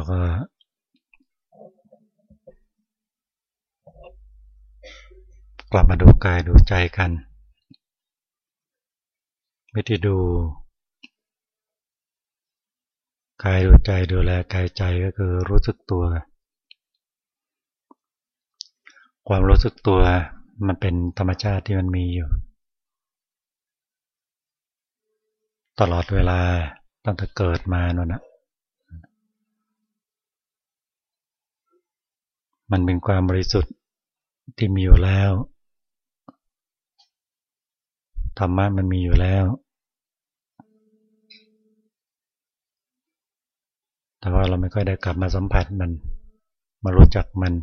แล้วก็กลับมาดูกายดูใจกันวิธีดูกายดูใจดูแลกายใจก็คือรู้สึกตัว ความรู้สึกตัวมันเป็นธรรมชาติที่มันมีอยู่ ตลอดเวลาตั้งแต่เกิดมานั่นนะ มันเป็นความบริสุทธิ์ที่มีอยู่แล้วธรรมะมันมีอยู่แล้ว แต่ว่าเราไม่ค่อยได้กลับมาสัมผัสมัน มารู้จักมัน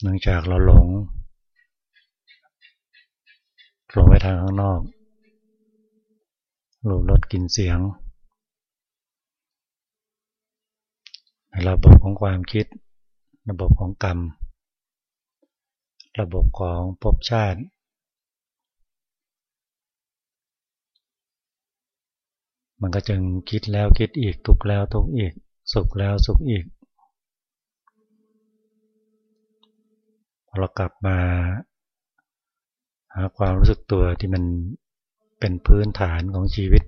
เนื่องจากเราหลง หลงไปทางข้างนอกรูปรสกลิ่นเสียงใน ระบบของความคิด ระบบของกรรม ระบบของภพชาติ มันก็จึงคิดแล้วคิดอีกทุกแล้วทุกอีก สุขแล้วสุขอีกพอเรากลับมา หาความรู้สึกตัวที่มันเป็นพื้นฐานของชีวิต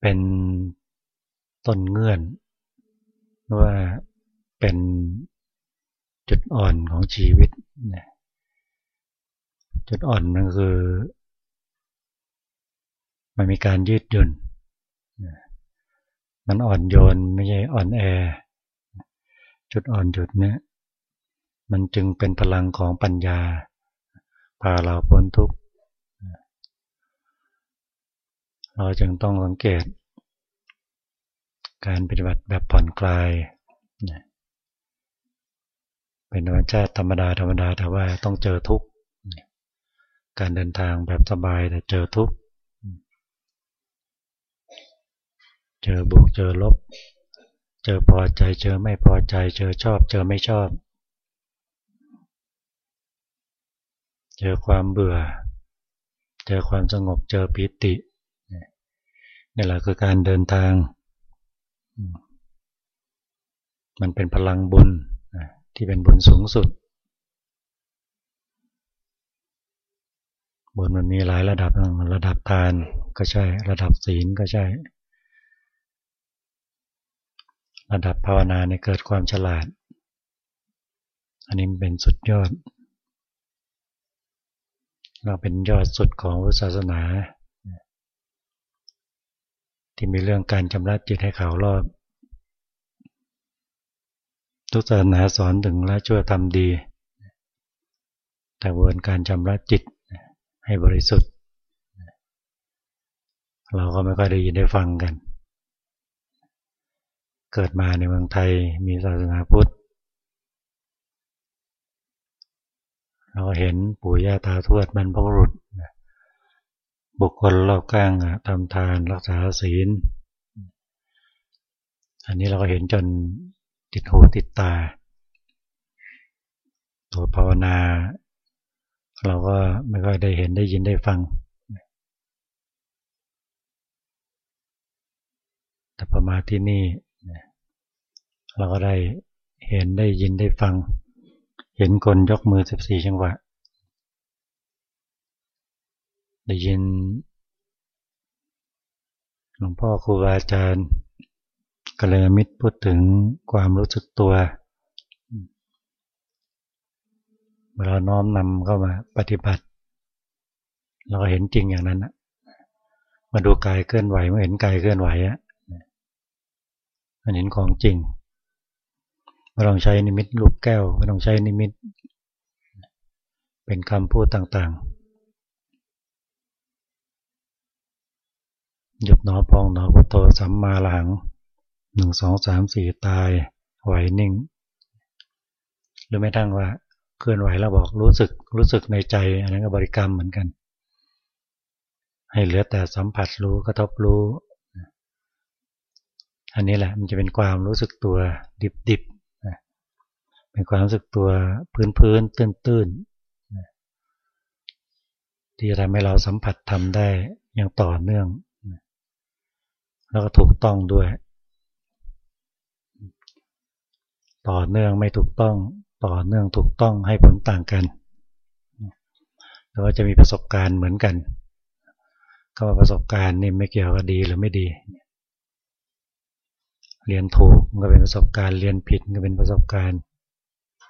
เป็น ต้นเงื่อน ว่าเป็นจุดอ่อนของชีวิต จุดอ่อนมันคือ มันมีการยืดหยุ่น มันอ่อนโยนไม่ใช่อ่อนแอ จุดอ่อนจุดนี้มันจึงเป็นพลังของปัญญา พาเราพ้นทุกข์ เราจึงต้องสังเกต การปฏิบัติแบบผ่อนคลายเป็นธรรมชาติธรรมดาธรรมดาแต่ว่าต้องเจอทุกข์การเดินทางแบบสบายแต่เจอทุกข์เจอบวกเจอลบ เจอพอใจเจอไม่พอใจ เจอชอบ เจอไม่ชอบ เจอความเบื่อ เจอความสงบเจอปิตินี่แหละคือการเดินทาง มันเป็นพลังบุญที่เป็นบุญสูงสุด บุญมันมีหลายระดับระดับทานก็ใช่ ระดับศีลก็ใช่ ระดับภาวนาในเกิดความฉลาด อันนี้เป็นสุดยอดเราเป็นยอดสุดของศาสนา ที่มีเรื่องการชำระจิตให้เขารอบ ทุกศาสนาสอนถึงละชั่วทำดี แต่วนการชำระจิตให้บริสุทธิ์ เราก็ไม่ค่อยได้ยินได้ฟังกัน เกิดมาในเมืองไทยมีศาสนาพุทธ เราเห็นปู่ย่าตาทวดบรรพบุรุษ บุคคลรอบข้างทำทานรักษาศีล อันนี้เราก็เห็นจนติดหูติดตา ตัวภาวนา เราก็ไม่ค่อยได้เห็นได้ยินได้ฟัง แต่พอมาที่นี่เราก็ได้เห็นได้ยินได้ฟัง เห็นคนยกมือสิบสี่จังหวะ ได้ยินหลวงพ่อครูอาจารย์กัลยาณมิตรพูดถึงความรู้สึกตัวเวลาน้อมนำเข้ามาปฏิบัติ เราก็เห็นจริงอย่างนั้นมาดูกายเคลื่อนไหวมื่อเห็นกายเคลื่อนไหวอะมันเห็นของจริงไม่ต้องใช้นิมิตลูกแก้วไม่ต้องใช้นิมิต เป็นคำพูดต่างๆ หยุดหนอพองหนอพุทโธสัมมาหลังหนึ่งสองสามสี่ตายไหวนิ่ง หรือไม่ทั้งว่าเคลื่อนไหวแล้วบอกรู้สึกรู้สึกในใจอันนั้นก็บริกรรมเหมือนกัน ให้เหลือแต่สัมผัสรู้กระทบรู้ อันนี้แหละมันจะเป็นความรู้สึกตัวดิบดิบเป็นความรู้สึกตัวพื้นพื้นตื้นตื้นที่จะทำให้เราสัมผัสทำได้อย่างต่อเนื่อง แล้วก็ถูกต้องด้วย ต่อเนื่องไม่ถูกต้อง ต่อเนื่องถูกต้องให้ผลต่างกันแต่ว่าจะมีประสบการณ์เหมือนกันก็ว่าประสบการณ์นี่ไม่เกี่ยวกับดีหรือไม่ดี เรียนถูกก็เป็นประสบการณ์เรียนผิดก็เป็นประสบการณ์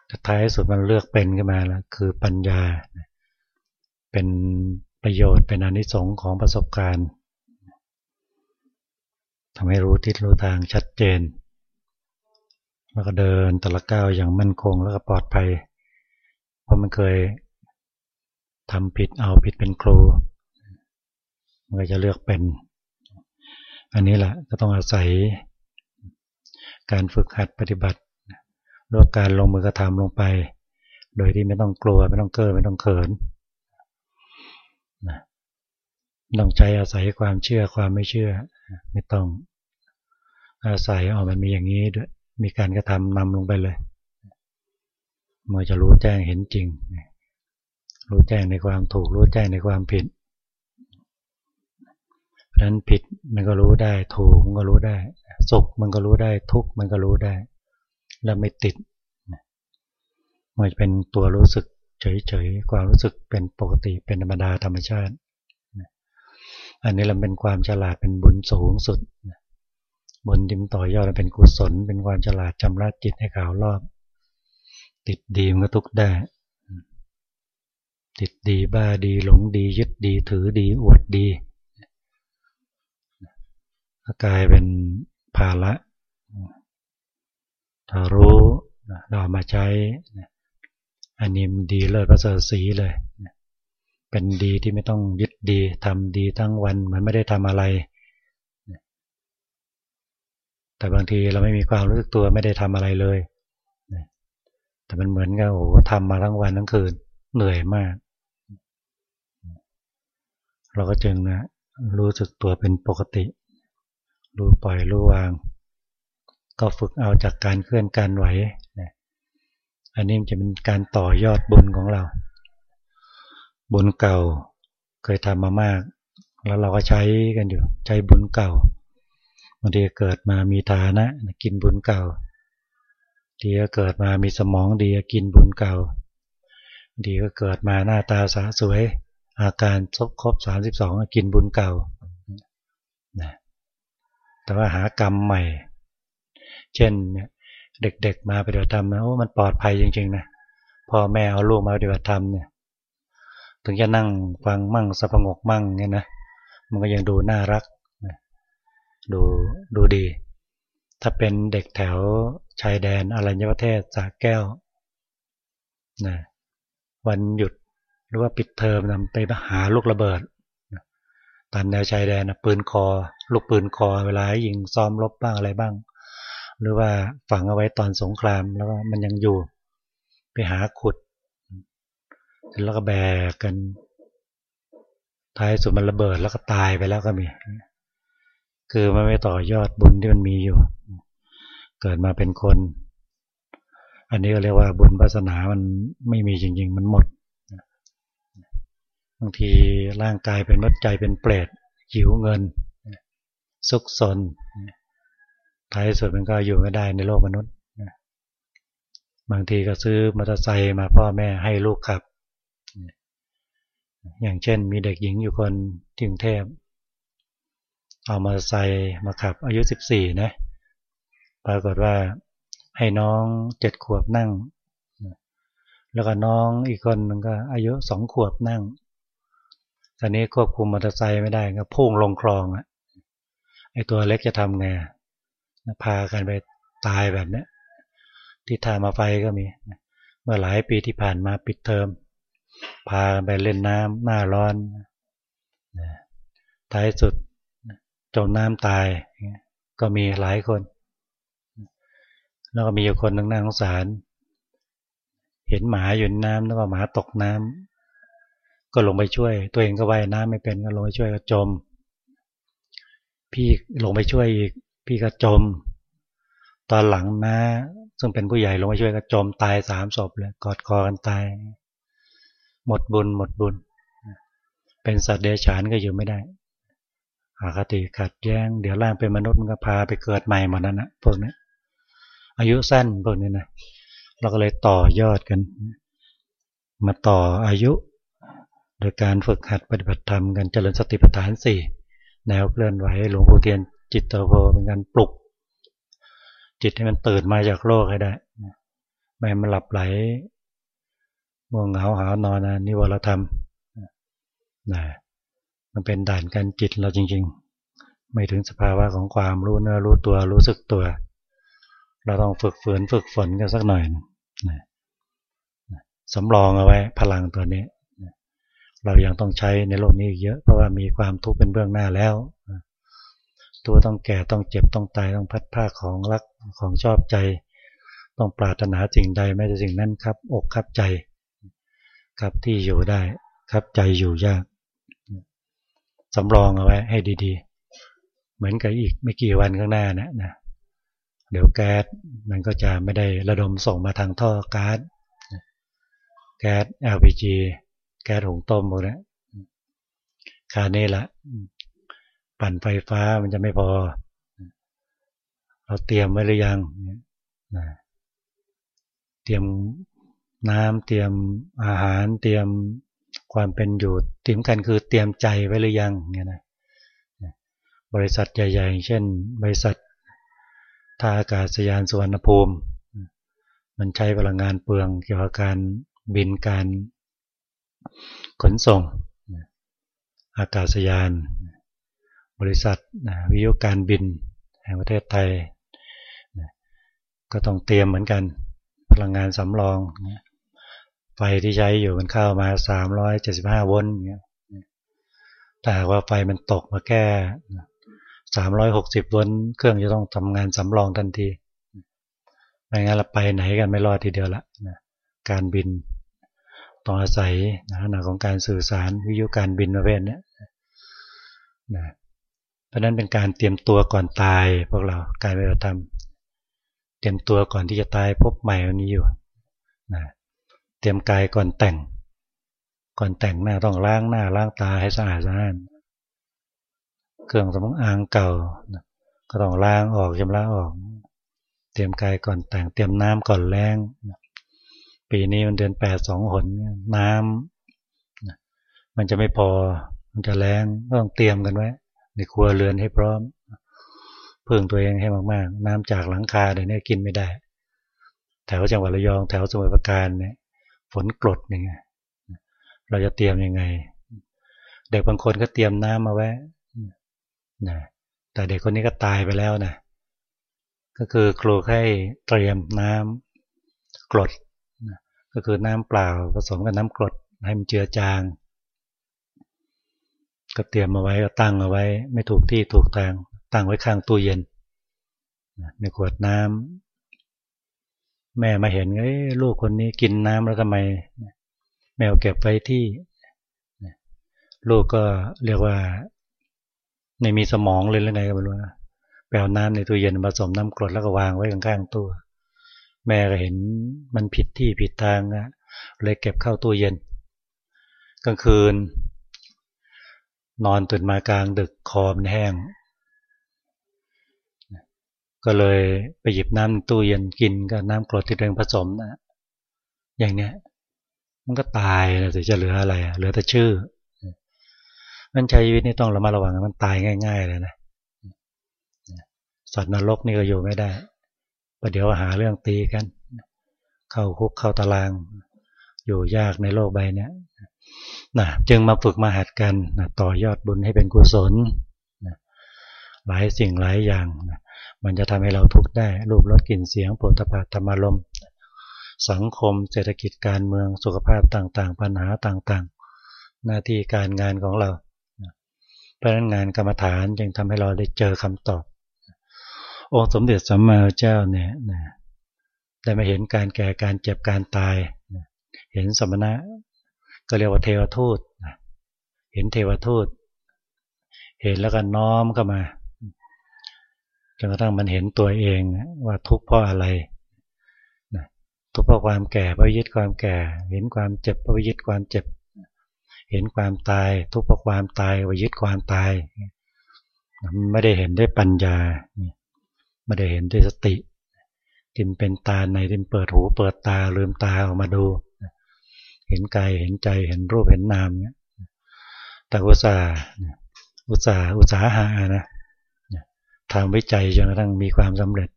แต่ท้ายสุดมันเลือกเป็นขึ้นมาแล้วคือปัญญา เป็นประโยชน์เป็นอนิสงค์ของประสบการณ์ ทำให้รู้ทิศรู้ทางชัดเจน แล้วก็เดินแต่ละก้าวอย่างมั่นคงแล้วก็ปลอดภัย เพราะมันเคยทำผิดเอาผิดเป็นครู มันก็จะเลือกเป็น อันนี้แหละก็ต้องอาศัย การฝึกหัดปฏิบัติหรือการลงมือกระทำลงไป โดยที่ไม่ต้องกลัวไม่ต้องเก้อไม่ต้องเขิน ต้องใช้อาศัยความเชื่อความไม่เชื่อ ไม่ต้อง อาศัยเอามันมีอย่างนี้ด้วยมีการกระทำนำลงไปเลย เมื่อจะรู้แจ้งเห็นจริง รู้แจ้งในความถูก รู้แจ้งในความผิด เพราะนั้นผิดมันก็รู้ได้ ถูกมันก็รู้ได้ สุขมันก็รู้ได้ ทุกข์มันก็รู้ได้ แล้วไม่ติดมันจะเป็นตัวรู้สึกเฉยๆ ความรู้สึกเป็นปกติ เป็นธรรมดาธรรมชาติ อันนี้เราเป็นความฉลาดเป็นบุญสูงสุดบุญดิมต่อยอดเป็นกุศล เป็นความฉลาดจำระจิตให้ขาวรอบ ติดดีมันก็ทุกได้ ติดดีบ้าดีหลงดียึดดีถือดีอวดดีกลายเป็นภาระถ้ารู้เรามาใช้อันนี้มันดีเลิศประเสริฐสีเลย เป็นดีที่ไม่ต้องยึดดีทำดีทั้งวันเหมือนไม่ได้ทำอะไร แต่บางทีเราไม่มีความรู้สึกตัวไม่ได้ทำอะไรเลย แต่มันเหมือนกับโอ้ทำมาทั้งวันทั้งคืนเหนื่อยมาก เราก็จึงนะรู้สึกตัวเป็นปกติ รู้ปล่อยรู้วาง ก็ฝึกเอาจากการเคลื่อนการไหว อันนี้จะเป็นการต่อยอดบุญของเรา บุญเก่า เคยทำมามาก แล้วเราก็ใช้กันอยู่ ใช้บุญเก่าบางทีเกิดมามีฐานะ กินบุญเก่าทีก็เกิดมามีสมองดีกินบุญเก่า ดีก็เกิดมาหน้าตาสาสวย อาการครบครบสามสิบสองกินบุญเก่านะแต่ว่าหากรรมใหม่ เช่นเด็กๆมาปฏิบัติธรรมนะโอ้มันปลอดภัยจริงๆนะพ่อแม่เอาลูกมาปฏิบัติธรรมเนี่ย ถึงจะนั่งฟังมั่งสะพงกมั่งเนี่ยนะมันก็ยังดูน่ารักดูดูดี ถ้าเป็นเด็กแถวชายแดนอรัญญประเทศสาแก้วนะวันหยุดหรือว่าปิดเทอมนำไปหาลูกระเบิดตามแนวชายแดนปืนคอ ลูกปืนคอเวลายิงซ้อมรบบ้างอะไรบ้าง หรือว่าฝังเอาไว้ตอนสงครามแล้วมันยังอยู่ ไปหาขุด แล้วก็แบกกันท้ายสุดมันระเบิดแล้วก็ตายไปแล้วก็มี คือมันไม่ต่อยอดบุญที่มันมีอยู่ เกิดมาเป็นคน อันนี้ก็เรียกว่าบุญศาสนามันไม่มีจริง ๆ มันหมดบางทีร่างกายเป็นวัดใจเป็นเปรตหิวเงิน ซุกซนท้ายสุดมันก็อยู่ไม่ได้ในโลกมนุษย์บางทีก็ซื้อมอเตอร์ไซค์มาพ่อแม่ให้ลูกขับ อย่างเช่นมีเด็กหญิงอยู่คนที่กรุงเทพเอามอเตอร์ไซค์มาขับอายุสิบสี่นะ ปรากฏว่าให้น้องเจ็ดขวบนั่ง แล้วก็น้องอีกคนนึงก็อายุสองขวบนั่ง ตอนนี้ควบคุมมอเตอร์ไซค์ไม่ได้ก็พุ่งลงคลองอะไอตัวเล็กจะทำไงพากันไปตายแบบนี้ที่ทามาไฟก็มี เมื่อหลายปีที่ผ่านมาปิดเทอม พาไปเล่นน้ำหน้าร้อนท้ายสุดจมน้ำตาย ก็มีหลายคน แล้วก็มีอยู่คนนึงน่าสงสาร เห็นหมาอยู่น้ำแล้วก็หมาตกน้ำก็ลงไปช่วย ตัวเองก็ว่ายน้ำไม่เป็นก็ลงไปช่วยก็จม พี่ลงไปช่วยอีกพี่ก็จม ตอนหลังนะ ซึ่งเป็นผู้ใหญ่ลงไปช่วยก็จมตายสามศพเลยกอดคอกันตาย หมดบุญหมดบุญ เป็นสัตว์เดรัจฉานก็อยู่ไม่ได้อาคติขัดแย้ง เดี๋ยวร่างเป็นมนุษย์มันก็พาไปเกิดใหม่หมดนั้นนะพวกนี้อายุสั้นพวกนี้นะเราก็เลยต่อยอดกัน มาต่ออายุ โดยการฝึกหัดปฏิบัติธรรมกันเจริญสติปัฏฐานสี่แนวเคลื่อนไหวหลวงปู่เทียนจิตตโพเป็นการปลุก จิตให้มันตื่นมาจากโลกให้ได้ไม่มันหลับไหล ง่วงเหงาหานอนนะนิวรธรรมนะมันเป็นด่านการจิตเราจริง ๆ ไม่ถึงสภาวะของความรู้เนื้อรู้ตัวรู้สึกตัว เราต้องฝึกฝืนฝึกฝนกันสักหน่อยนะสำรองเอาไว้พลังตัวนี้ เรายังต้องใช้ในโลกนี้เยอะเพราะว่ามีความทุกข์เป็นเบื้องหน้าแล้ว ตัวต้องแก่ต้องเจ็บต้องตายต้องพัดผ้าของรักของชอบใจ ต้องปรารถนาสิ่งใดไม่แต่สิ่งนั้นครับ อกครับใจ ครับที่อยู่ได้ครับใจอยู่ยากสำรองเอาไว้ให้ดีๆ เหมือนกับอีกไม่กี่วันข้างหน้านะนะเดี๋ยวแก๊สมันก็จะไม่ได้ระดมส่งมาทางท่อก๊าซแก๊ส LPG แก๊สหุงต้มหมดแล้วคานี้ละปั่นไฟฟ้ามันจะไม่พอ เราเตรียมไว้หรือยังนะเตรียม น้ำเตรียมอาหารเตรียมความเป็นอยู่ที่สำคัญคือเตรียมใจไว้หรือยังเนี่ยนะบริษัทใหญ่ ๆ เช่น บริษัทท่าอากาศยานสุวรรณภูมิ มันใช้พลังงานเปลืองเกี่ยวกับการบินการขนส่ง อากาศยาน บริษัทวิทยุการบินแห่งประเทศไทย ก็ต้องเตรียมเหมือนกันพลังงานสำรอง ไฟที่ใช้อยู่มันเข้ามา375โวลต์เงี้ยแต่ว่าไฟมันตกมาแค่360โวลต์เครื่องจะต้องทำงานสำรองทันทีไม่งั้นเราไปไหนกันไม่รอดทีเดียวละนะการบินต้องอาศัยนะหนาของการสื่อสารวิทยุการบินประเภทนี้นะเพราะนั้นเป็นการเตรียมตัวก่อนตายพวกเราการปฏิบัติธรรมเตรียมตัวก่อนที่จะตายพบใหม่วันนี้อยู่นะ เตรียมกายก่อนแต่ง ก่อนแต่งหน้าต้องล้างหน้าล้างตาให้สะอาดสะอาดเครื่องสมอางเก่า ก็ต้องล้างออกชำระออก เตรียมกายก่อนแต่ง เตรียมน้ำก่อนแรงปีนี้มันเดือนแปดสองหนน้ำมันจะไม่พอ มันจะแรงต้องเตรียมกันไว้ ในครัวเรือนให้พร้อมพิ่งตัวเองให้มากๆ น้ำจากหลังคาเดี๋ยวนี้กินไม่ได้ แถวจังหวัดระยองแถวสมุทรปราการเนี่ย ฝนกรดยังไงเราจะเตรียมยังไง เด็กบางคนก็เตรียมน้ำมาไว้นะแต่เด็กคนนี้ก็ตายไปแล้วนะก็คือครูให้เตรียมน้ำกรดก็คือน้ำเปล่าผสมกับน้ำกรดให้มันเจือจาง ก็เตรียมมาไว้ก็ตั้งเอาไว้ ไม่ถูกที่ถูกทางตั้งไว้ข้างตู้เย็นในขวดน้ำ แม่มาเห็นไอ้ลูกคนนี้กินน้ำแล้วทำไม แมวเก็บไว้ที่ ลูกก็เรียกว่าในมีสมองเลยหรือไงก็ไม่รู้นะแปลน้ำในตู้เย็นผสมน้ำกรดแล้วก็วางไว้ข้างๆตู้แม่ก็เห็นมันผิดที่ผิดทางนะเลยเก็บเข้าตู้เย็นกลางคืน นอนตื่นมากลางดึกคอมันแห้ง ก็เลยไปหยิบน้ำตู้เย็นกินกับน้ำกรดที่เรงผสมนะอย่างเนี้ยมันก็ตายนะจะเหลืออะไรเหลือแต่ชื่อมันใช้ชีวิตนี่ต้องระมัดระวังมันตายง่าย ๆ เลยนะสัตว์นรกนี่ก็อยู่ไม่ได้ประเดี๋ยวหาเรื่องตีกัน เข้าคุกเข้าตาราง อยู่ยากในโลกใบนี้นะจึงมาฝึกมาหัดกันนะต่อยอดบุญให้เป็นกุศลนะหลายสิ่งหลายอย่างนะ มันจะทำให้เราทุกข์ได้ รูปรสกลิ่นเสียงโผฏฐัพธรรมารมสังคม เศรษฐกิจการเมืองสุขภาพต่างๆ ปัญหาต่างๆ หน้าที่การงานของเราเพราะนั้นงานกรรมฐานจึงทำให้เราได้เจอคำตอบ องค์สมเด็จสัมมาเจ้าเนี่ยได้มาเห็นการแก่การเจ็บการตาย เห็นสมณะก็เรียกว่าเทวทูต เห็นเทวทูต เห็นแล้วก็น้อมเข้ามา จนกระทั่งมันเห็นตัวเองว่าทุกข์เพราะอะไรนะทุกข์เพราะความแก่เพราะยึดความแก่ เห็นความเจ็บเพราะยึดความเจ็บ เห็นความตาย ทุกข์เพราะความตายว่าะยึดความตาย ไม่ได้เห็นด้วยปัญญา ไม่ได้เห็นด้วยสติทิมเป็นตาในทิมเปิดหูเปิดตาลืมตาออกมาดู เห็นกายเห็นใจเห็นรูปเห็นนามเนี่ยแต่อุตสาห์อุตสาห์อุตสาหะนะ ทำวิจัยจนกระทั่งมีความสำเร็จ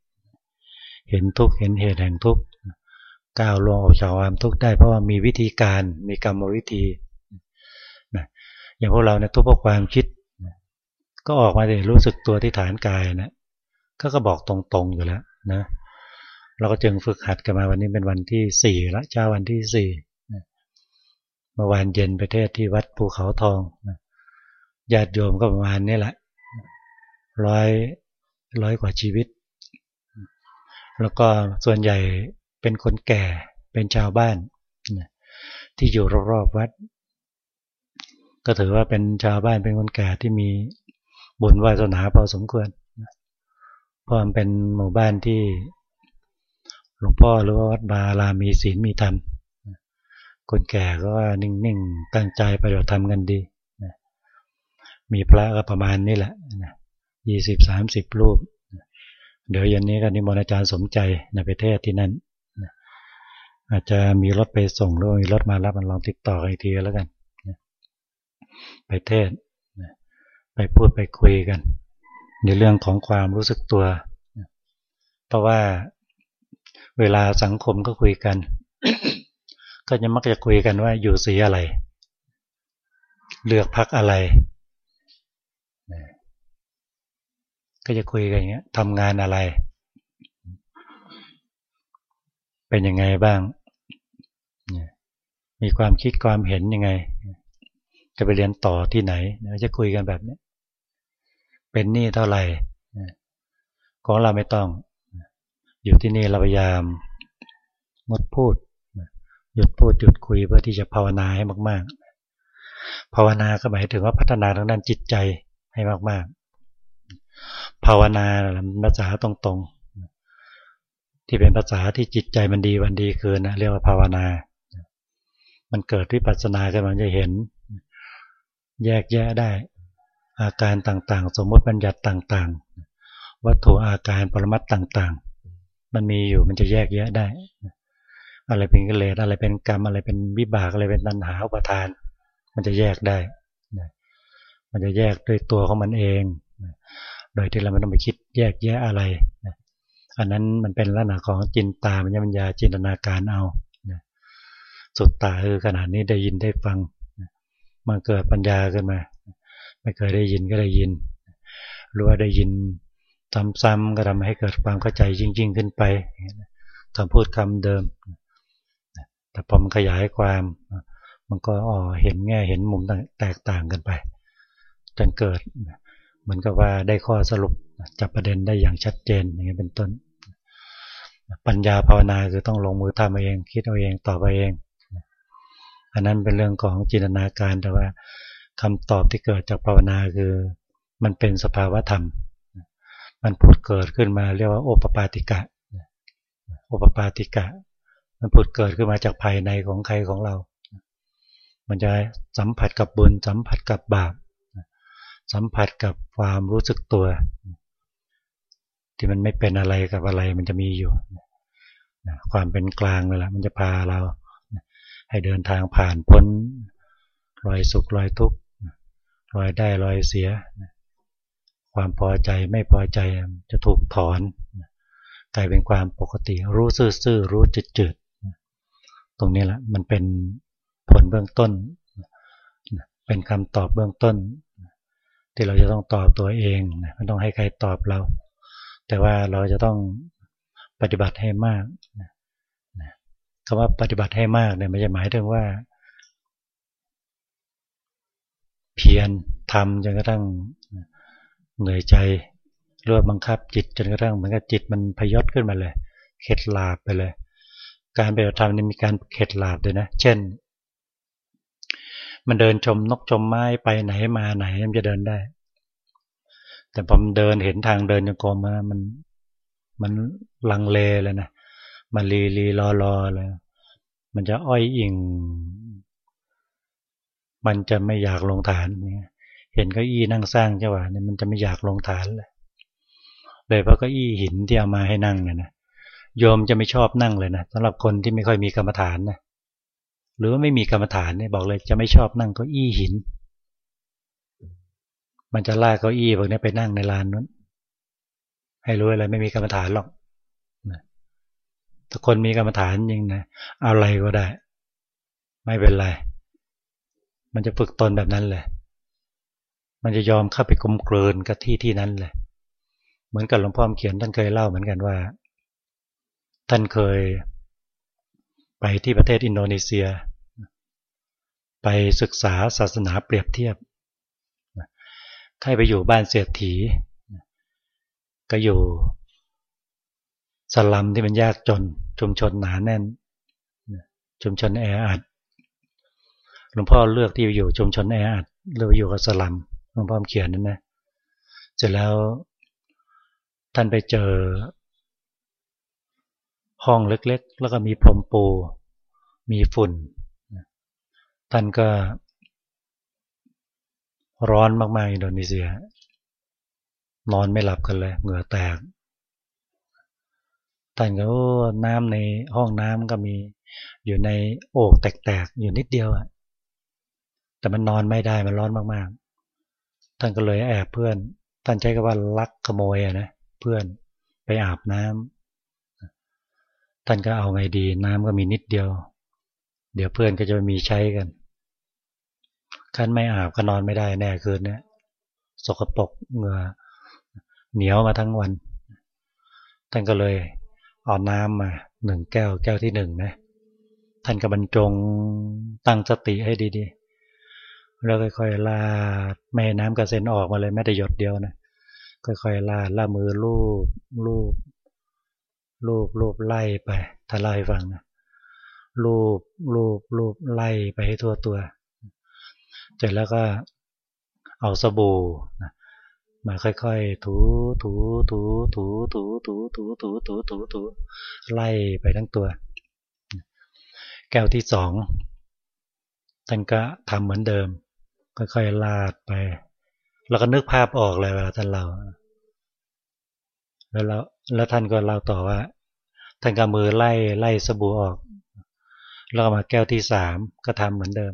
เห็นทุกเห็นเหตุแห่งทุกก้าวล่วงออกจากความทุกข์ได้เพราะว่ามีวิธีการมีกรรมวิธีนะอย่างพวกเราเนี่ยทุกเพราะความคิด ก็ออกมาเลยรู้สึกตัวที่ฐานกายนะก็ก็บอกตรงๆอยู่แล้วนะเราก็จึงฝึกหัดกันมาวันนี้เป็นวันที่สี่ละเช้าวันที่สี่เมื่อวานเย็นไปเทศที่วัดภูเขาทองญาติโยมก็ประมาณนี้แหละร้อย ร้อยกว่าชีวิต แล้วก็ส่วนใหญ่เป็นคนแก่เป็นชาวบ้านที่อยู่รอบๆวัด ก็ถือว่าเป็นชาวบ้านเป็นคนแก่ที่มีบุญวาสนาพอสมควรเพราะมันเป็นหมู่บ้านที่หลวงพ่อหรือว่าวัดบาลามีศีลมีธรรมคนแก่ก็ว่านิ่งๆตั้งใจไปเดี๋ยวทำกันดีมีพระก็ประมาณนี้แหละ ยี่สิบสามสิบรูป เดี๋ยวยันนี้ก็นิมนต์อาจารย์สมใจในประเทศที่นั่นอาจจะมีรถไปส่งหรือมีรถมารับมันลองติดต่ออีกทีแล้วกันไปเทศไปพูดไปคุยกัน ในเรื่องของความรู้สึกตัว เพราะว่าเวลาสังคมก็คุยกัน ก็จะมักจะคุยกันว่าอยู่สีอะไร เลือกพักอะไร ก็จะคุยกันอย่างเงี้ยทำงานอะไร เป็นยังไงบ้าง มีความคิดความเห็นยังไง จะไปเรียนต่อที่ไหนจะคุยกันแบบนี้เป็นหนี้เท่าไหร่ของเราไม่ต้อง อยู่ที่นี่เราพยายามงดพูดหยุดพูดหยุดคุยเพื่อที่จะภาวนาให้มาก ๆ ภาวนาก็หมายถึงว่าพัฒนาทางด้านจิตใจให้มาก ๆ ภาวนาภาษาตรงๆ ที่เป็นภาษาที่จิตใจมันดีวันดีคืนนะเรียกว่าภาวนา มันเกิดวิปัสสนาขึ้นมันจะเห็น แยกแยะได้ อาการต่างๆ สมมติบัญญัติต่างๆ วัตถุอาการปรมัตต่างๆ มันมีอยู่มันจะแยกแยะได้อะไรเป็นกิเลสอะไรเป็นกรรมอะไรเป็นวิบากอะไรเป็นตัณหาอุปทาน มันจะแยกได้ มันจะแยกด้วยตัวของมันเอง โดยที่เราไม่ต้องไปคิดแยกแยะอะไรอันนั้นมันเป็นลักษณะของจินตามัญญญาจินตนาการเอาสุดตาคือขนาดนี้ได้ยินได้ฟังมันเกิดปัญญาขึ้นมา ไม่เคยได้ยินก็ได้ยินรู้ว่าได้ยินซ้ำๆก็ทำให้เกิดความเข้าใจยิ่งๆขึ้นไปคำพูดคำเดิม แต่พอมันขยายความ มันก็อ๋อเห็นแง่เห็นมุมแตกต่างกันไป จนเกิด เหมือนกับว่าได้ข้อสรุปจับประเด็นได้อย่างชัดเจนอย่างนี้เป็นต้น ปัญญาภาวนาคือต้องลงมือทำเองคิดเอาเองตอบเอง อันนั้นเป็นเรื่องของจินตนาการแต่ว่าคำตอบที่เกิดจากภาวนาคือมันเป็นสภาวะธรรม มันผุดเกิดขึ้นมาเรียกว่าโอปปาติกะ โอปปาติกะ มันผุดเกิดขึ้นมาจากภายในของใครของเรา มันจะสัมผัสกับบุญสัมผัสกับบาป สัมผัสกับความรู้สึกตัว ที่มันไม่เป็นอะไรกับอะไรมันจะมีอยู่ความเป็นกลางเลยละมันจะพาเราให้เดินทางผ่านพ้นรอยสุขรอยทุกข์รอยได้รอยเสีย ความพอใจไม่พอใจจะถูกถอนกลายเป็นความปกติรู้ซื่อๆรู้จืดๆตรงนี้แหละมันเป็นผลเบื้องต้น เป็นคำตอบเบื้องต้น ที่เราจะต้องตอบตัวเองไม่ต้องให้ใครตอบเรา แต่ว่าเราจะต้องปฏิบัติให้มากคำว่าปฏิบัติให้มากเนี่ยไม่ใช่หมายถึงว่า เพียรทำจนกระทั่งเหนื่อยใจรวบบังคับจิตจนกระทั่งเหมือนกับจิตมันพยศขึ้นมาเลย เข็ดหลาบไปเลย การปฏิบัติธรรมนี่มีการเข็ดหลาบด้วยนะ เช่น มันเดินชมนกชมไม้ไปไหนมาไหนมันจะเดินได้ แต่พอมันเดินเห็นทางเดินยังกรมมามันมันลังเลเลยนะมันลีลีรอรอเลยมันจะอ้อยอิง มันจะไม่อยากลงฐานเนี่ยเห็นเก้าอี้นั่งสร้างจังหวะเนี่ยมันจะไม่อยากลงฐานเลยเลยเพราะเก้าอี้หินที่เอามาให้นั่งเนี่ยนะโยมจะไม่ชอบนั่งเลยนะสำหรับคนที่ไม่ค่อยมีกรรมฐานนะ หรือว่าไม่มีกรรมฐานเนี่ยบอกเลยจะไม่ชอบนั่งเก้าอี้หิน มันจะลากเก้าอี้พวกนี้ไปนั่งในลานนั้นให้รู้อะไรไม่มีกรรมฐานหรอกถ้าคนมีกรรมฐานจริงนะเอาอะไรก็ได้ ไม่เป็นไร มันจะฝึกตนแบบนั้นเลยมันจะยอมเข้าไปกลมเกลืนกับที่ที่นั้นเลยเหมือนกับหลวงพ่อเขียนท่านเคยเล่าเหมือนกันว่า ท่านเคย ไปที่ประเทศอินโดนีเซีย ไปศึกษาศาสนาเปรียบเทียบใครไปอยู่บ้านเศรษฐี ก็อยู่สลัมที่มันยากจน ชุมชนหนาแน่น ชุมชนแออัดหลวงพ่อเลือกที่อยู่ชุมชนแออัดเลือกอยู่กับสลัมหลวงพ่อเขียนนั่นนะเสร็จแล้วท่านไปเจอ ห้องเล็กๆ แล้วก็มีพรมปู มีฝุ่น ท่านก็ร้อนมากๆอินโดนีเซีย นอนไม่หลับกันเลย เหงื่อแตก ท่านก็น้ำในห้องน้ำก็มีอยู่ในโอ่งแตกๆ อยู่นิดเดียวอะแต่มันนอนไม่ได้มันร้อนมากๆ ท่านก็เลยแอบเพื่อน ท่านใช้คำว่าลักขโมยอะนะเพื่อนไปอาบน้ำ ท่านก็เอาไงดี น้ำก็มีนิดเดียว เดี๋ยวเพื่อนก็จะมีใช้กันขันไม่อาบก็นอนไม่ได้แน่คืนนี้สกปรกเหงื่อเหนียวมาทั้งวัน ท่านก็เลยเอาน้ำมาหนึ่งแก้วแก้วที่หนึ่งนะท่านก็บรรจงตั้งสติให้ดีๆ แล้วค่อยๆลาดไม่น้ำกระเซ็นออกมาเลยแม้แต่หยดเดียวนะค่อยๆลาดล่ามือลูบลูบ ลูบลูบไล่ไปถ้าไล่ฟังนะลูบลูบลูบไล่ไปให้ทั่วตัว เสร็จแล้วก็เอาสบู่มาค่อยๆ ถูถูถูถูถูถูถูถูถูถูถูไล่ไปทั้งตัว แก้วที่สองท่านก็ทำเหมือนเดิม ค่อยๆลาดไป แล้วก็นึกภาพออกเลยเวลาท่านเราแล้ว แล้วท่านก็เล่าต่อว่าท่านก็มือไล่ไล่สบู่ออกแล้วมาแก้วที่สามก็ทำเหมือนเดิม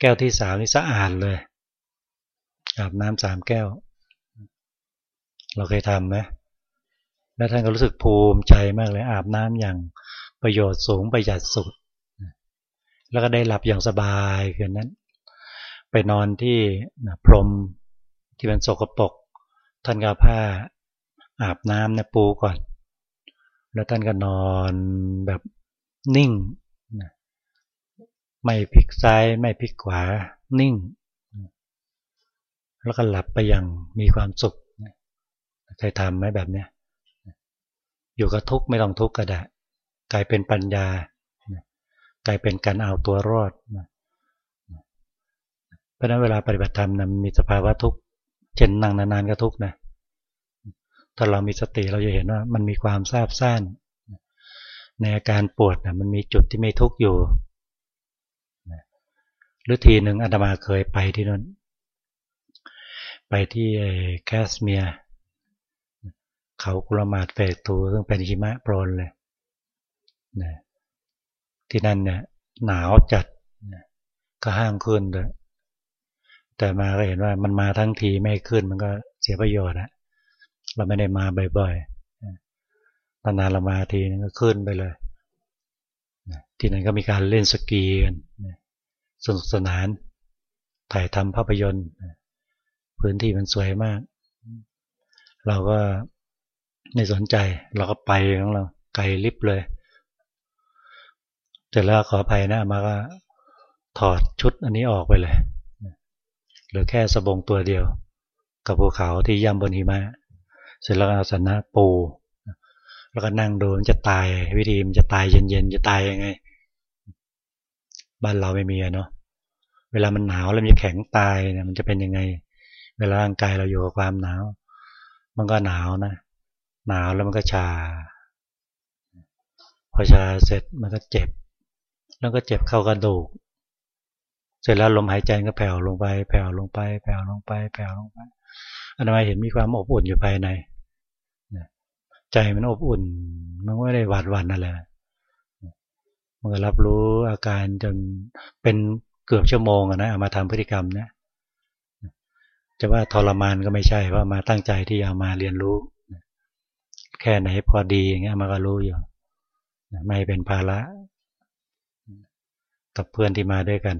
แก้วที่สามนี่สะอาดเลยอาบน้ำสามแก้ว เราเคยทำไหมแล้วท่านก็รู้สึกภูมิใจมากเลยอาบน้ำอย่างประโยชน์สูงประหยัดสุด แล้วก็ได้หลับอย่างสบายคืนนั้น ไปนอนที่พรมที่เป็นโสกปกท่านก็ผ้า อาบน้ำเนี่ยปูก่อน แล้วท่านก็นอนแบบนิ่ง ไม่พลิกซ้ายไม่พลิกขวา นิ่ง แล้วก็หลับไปอย่างมีความสุขเคยทำไหมแบบเนี้ยอยู่กับทุกข์ไม่ต้องทุกข์ก็ได้กลายเป็นปัญญากลายเป็นการเอาตัวรอดเพราะนั้นเวลาปฏิบัติธรรมนะมีสภาวะทุกข์เช่นนั่งนานๆก็ทุกข์นะ ถ้าเรามีสติเราจะเห็นว่ามันมีความทราบซ่านในอาการปวดนะมันมีจุดที่ไม่ทุกข์อยู่หรือทีหนึ่งอาตมาเคยไปที่นั่นไปที่แคสเมียเขากุลมาดเฟกตูซึ่งเป็นหิมะโปรนเลยนะที่นั่นเนี่ยหนาวจัดก็ห้ามขึ้นเลยแต่มาก็เห็นว่ามันมาทั้งทีไม่ขึ้นมันก็เสียประโยชน์นะ เราไม่ได้มาบ่อยๆนานๆเรามาทีนึงก็ขึ้นไปเลย ที่นั่นก็มีการเล่นสกีกันสนุกสนาน ถ่ายทำภาพยนตร์ พื้นที่มันสวยมาก เราก็ไม่สนใจ เราก็ไปของเราไกลลิบเลยเสร็จแล้วขออภัยนะมาก็ถอดชุดอันนี้ออกไปเลยเหลือแค่สบงตัวเดียว กับภูเขาที่ย่ำบนหิมะ เสร็จแล้วเอาสนะปูแล้วก็นั่งดูมันจะตายวิธีมันจะตายเย็นๆจะตายยังไง บ้านเราไม่มีเนาะเวลามันหนาวแล้วมันจะแข็งตายเนี่ยมันจะเป็นยังไง เวลาร่างกายเราอยู่กับความหนาว มันก็หนาวนะหนาวแล้วมันก็ชา พอชาเสร็จมันก็เจ็บ แล้วก็เจ็บเข้ากระดูก เสร็จแล้วลมหายใจก็แผ่วลงไป แผ่วลงไป แผ่วลงไป แผ่วลงไปอันนั้นเห็นมีความอบอุ่นอยู่ภายใน ใจมันอบอุ่น มันไม่ได้หวาดหวั่นอะไรมันรับรู้อาการจนเป็นเกือบชั่วโมงนะเอามาทำพฤติกรรมนะจะว่าทรมานก็ไม่ใช่ว่ามาตั้งใจที่จะมาเรียนรู้ แค่ไหนพอดีอย่างเงี้ยมันก็รู้อยู่ไม่เป็นภาระกับเพื่อนที่มาด้วยกัน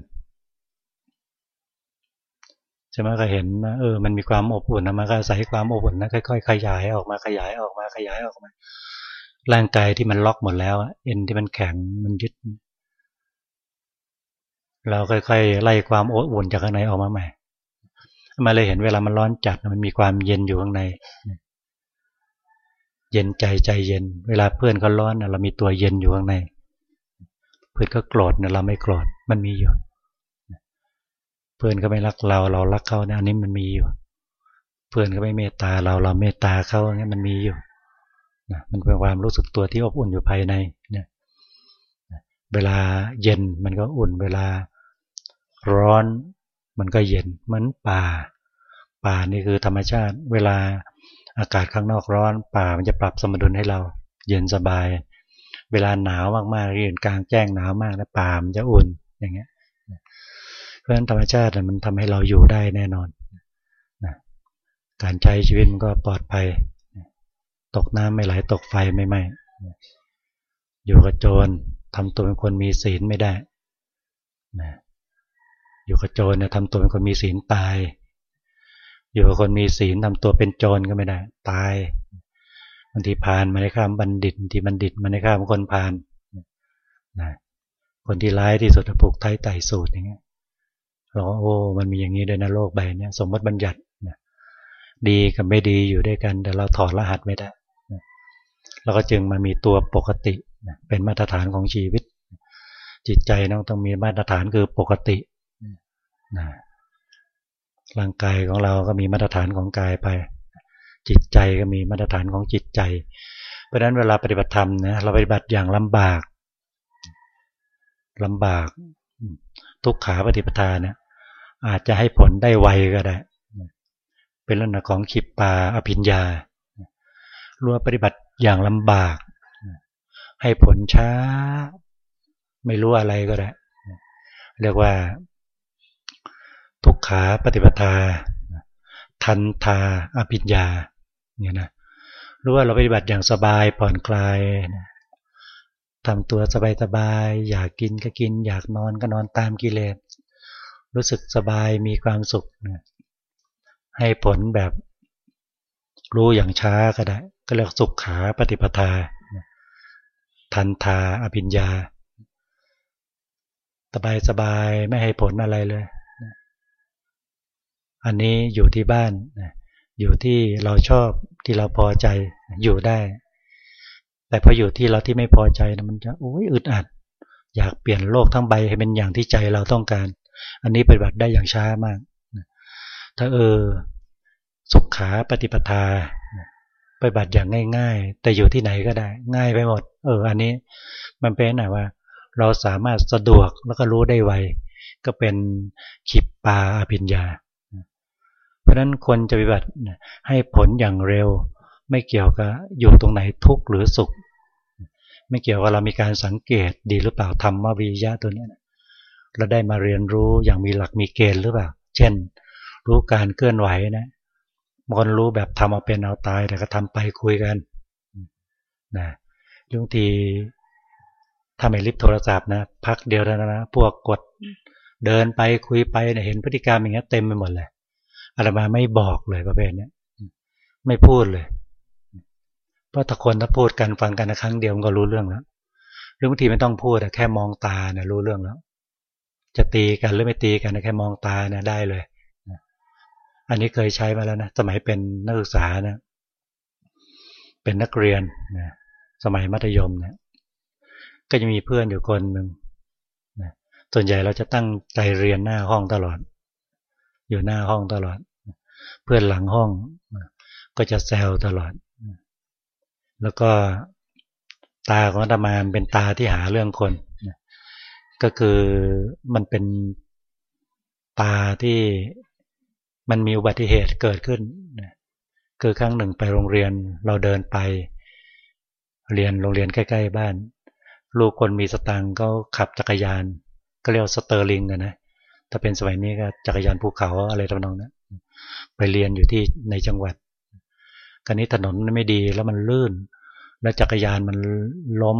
ใช่ไหมก็เห็นเออมันมีความอบอุ่นนะมันก็ใส่ความอบอุ่นนะค่อยๆขยายออกมาขยายออกมาขยายออกมา ร่างกายที่มันล็อกหมดแล้วเอ็นที่มันแข็งมันยึด เราค่อยๆไล่ความอบอุ่นจากข้างในออกมาใหม่มาเลยเห็นเวลามันร้อนจัดมันมีความเย็นอยู่ข้างใน เย็นใจใจเย็น เวลาเพื่อนเขาร้อนเรามีตัวเย็นอยู่ข้างใน เพื่อนก็โกรธเราไม่โกรธมันมีอยู่ พื่อนก็ไม่รักเรา เรารักเขาเนี่ยอันนี้มันมีอยู่ เพื่อนก็ไม่เมตตาเราเราเมตตาเขาเนี่ยมันมีอยู่นะมันเป็นความรู้สึกตัวที่อบอุ่นอยู่ภายในเนี่ยเวลาเย็นมันก็อุ่น เวลาร้อนมันก็เย็นเหมือนป่า ป่านี่คือธรรมชาติ เวลาอากาศข้างนอกร้อน ป่ามันจะปรับสมดุลให้เรา เย็นสบาย เวลาหนาวมากๆเรียนกลางแจ้งหนาวมากแล้วป่ามันจะอุ่นอย่างเงี้ย ราะฉะนั้นธรรมชาติมันทำให้เราอยู่ได้แน่นอนนะการใช้ชีวิตมันก็ปลอดภัย ตกน้ำไม่ไหลตกไฟไม่ไหม้อยู่กับโจรทำตัวเป็นคนมีศีลไม่ได้นะอยู่กับโจรเนี่ยทำตัวเป็นคนมีศีลตาย อยู่กับคนมีศีลทำตัวเป็นโจรก็ไม่ได้ ตายบางทีพานมาในข้ามบัณฑิตที่บัณฑิตมาในข้ามคนพานนะคนที่ร้ายที่สุดผูกไทยไต่สูตรอย่างเงี้ย เราโอ้มันมีอย่างนี้ด้วยนะโลกใบนี้สมมติบัญญัตินะดีกับไม่ดีอยู่ด้วยกัน แต่เราถอดรหัสไม่ได้นะเราก็จึงมามีตัวปกตินะเป็นมาตรฐานของชีวิต จิตใจต้องต้องมีมาตรฐานคือปกตินะร่างกายของเราก็มีมาตรฐานของกายไป จิตใจก็มีมาตรฐานของจิตใจ เพราะฉะนั้นเวลาปฏิบัติธรรมนะเราปฏิบัติอย่างลำบากลำบากทุกขาปฏิปทาเนี่ย อาจจะให้ผลได้ไวก็ได้ เป็นลักษณะของขิปปาอภิญญารัวปฏิบัติอย่างลำบาก ให้ผลช้า ไม่รู้อะไรก็ได้ เรียกว่า ทุกขาปฏิปทา ทันทาอภิญญาเนี่ยนะรู้ว่าเราปฏิบัติอย่างสบายผ่อนคลายทำตัวสบายๆ อยากกินก็กิน อยากนอนก็นอนตามกิเลส รู้สึกสบายมีความสุขให้ผลแบบรู้อย่างช้าก็ได้ ก็เรียกสุขขาปฏิปทา ทันทาอภิญญา สบายสบายไม่ให้ผลอะไรเลย อันนี้อยู่ที่บ้าน อยู่ที่เราชอบที่เราพอใจอยู่ได้ แต่พออยู่ที่เราที่ไม่พอใจนะมันจะโอ้ยอึดอัด อยากเปลี่ยนโลกทั้งใบให้เป็นอย่างที่ใจเราต้องการ อันนี้ปฏิบัติได้อย่างช้ามาก ถ้าเออ สุขขาปฏิปทาปฏิบัติอย่างง่าย ๆ แต่อยู่ที่ไหนก็ได้ ง่ายไปหมด เออ อันนี้มันเป็นหน่ว่า เราสามารถสะดวกแล้วก็รู้ได้ไว ก็เป็นขิปปาอภิญญา เพราะนั้นคนจะปฏิบัติให้ผลอย่างเร็ว ไม่เกี่ยวกับอยู่ตรงไหนทุกข์หรือสุข ไม่เกี่ยวกับเรามีการสังเกตดีหรือเปล่าธรรมวิยะตัวนี้นะ เราได้มาเรียนรู้อย่างมีหลักมีเกณฑ์หรือเปล่า เช่น รู้การเคลื่อนไหวนะบางคนรู้แบบทำเอาเป็นเอาตายแต่ก็ทำไปคุยกันนะบางทีทำไมลิฟโทรศัพท์นะ พักเดียวแล้วนะพวกกดเดินไปคุยไปเนี่ยเห็นพฤติกรรมอย่างเงี้ยเต็มไปหมดเลยอาตมาไม่บอกเลยประเภทนี้ไม่พูดเลย เพราะถ้าคนถ้าพูดกันฟังกันครั้งเดียวมันก็รู้เรื่องแล้วหรือบางทีไม่ต้องพูดแต่แค่มองตาเนี่ยรู้เรื่องแล้ว จะตีกันหรือไม่ตีกันแค่มองตาเนี่ยได้เลย อันนี้เคยใช้มาแล้วนะ สมัยเป็นนักศึกษานะ เป็นนักเรียนนะสมัยมัธยมเนี่ย ก็จะมีเพื่อนอยู่คนหนึ่งนะส่วนใหญ่เราจะตั้งใจเรียนหน้าห้องตลอด อยู่หน้าห้องตลอด เพื่อนหลังห้อง ก็จะแซวตลอด แล้วก็ตาของธรรมาเป็นตาที่หาเรื่องคน ก็คือมันเป็นตาที่มันมีอุบัติเหตุเกิดขึ้น คือครั้งหนึ่งไปโรงเรียนเราเดินไป เรียนโรงเรียนใกล้ๆบ้าน ลูกคนมีสตังก็ขับจักรยาน ก็เรียกสเตอร์ลิงกันนะถ้าเป็นสมัยนี้ก็จักรยานภูเขาอะไรต่างนะไปเรียนอยู่ที่ในจังหวัดกันนี้ถนนไม่ดีแล้วมันลื่น แล้วจักรยานมันล้ม